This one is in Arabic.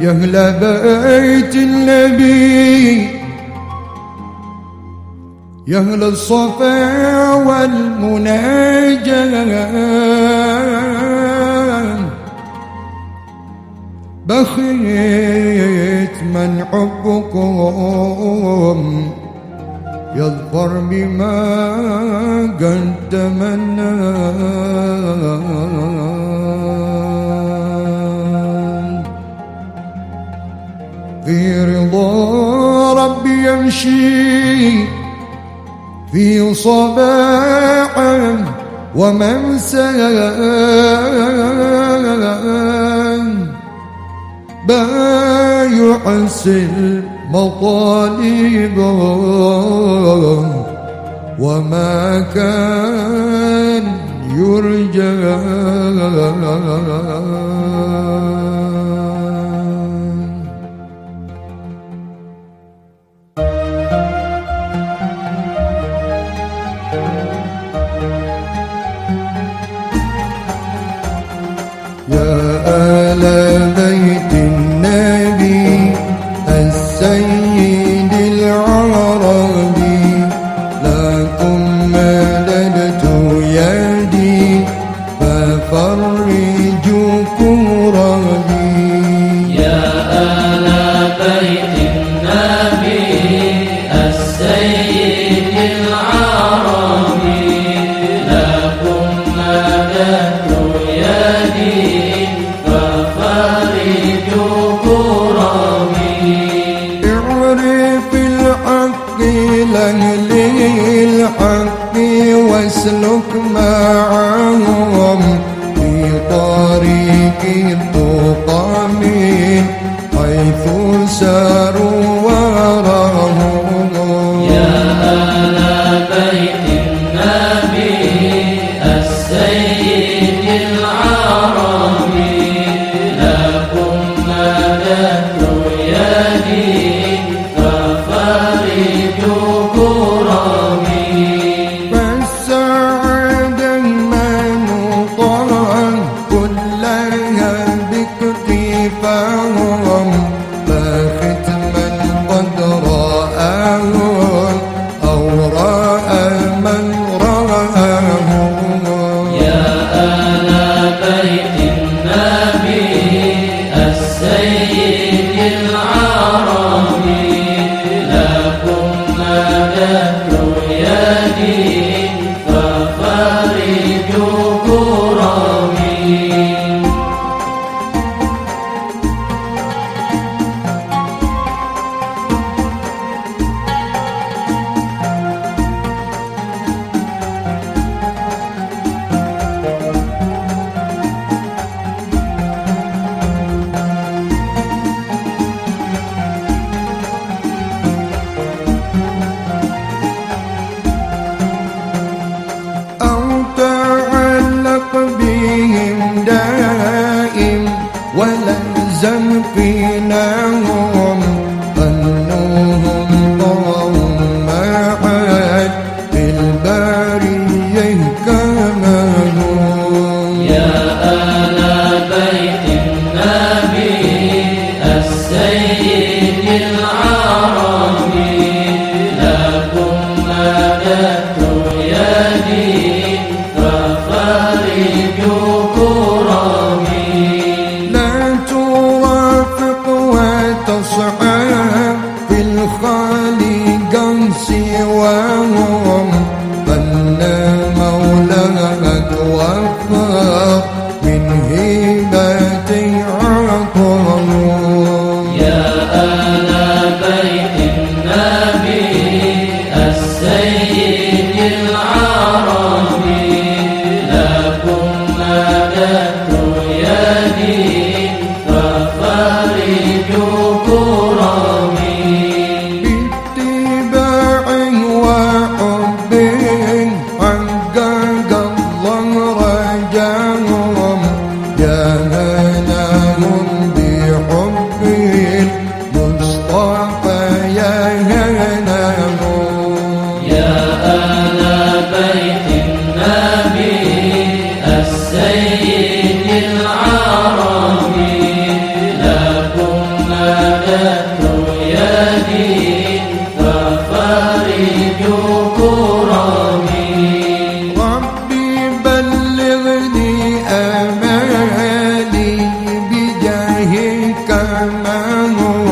يا أهل بيت النبي. يا أهل الصفا والمناجاة. بخيت من حبكم يظفر بما قد تمناه رضا ربي يمشي في صباحا ومساء يحسن مطالب وما كان يرجى. طريق التقى حيث سار nang gun. amor.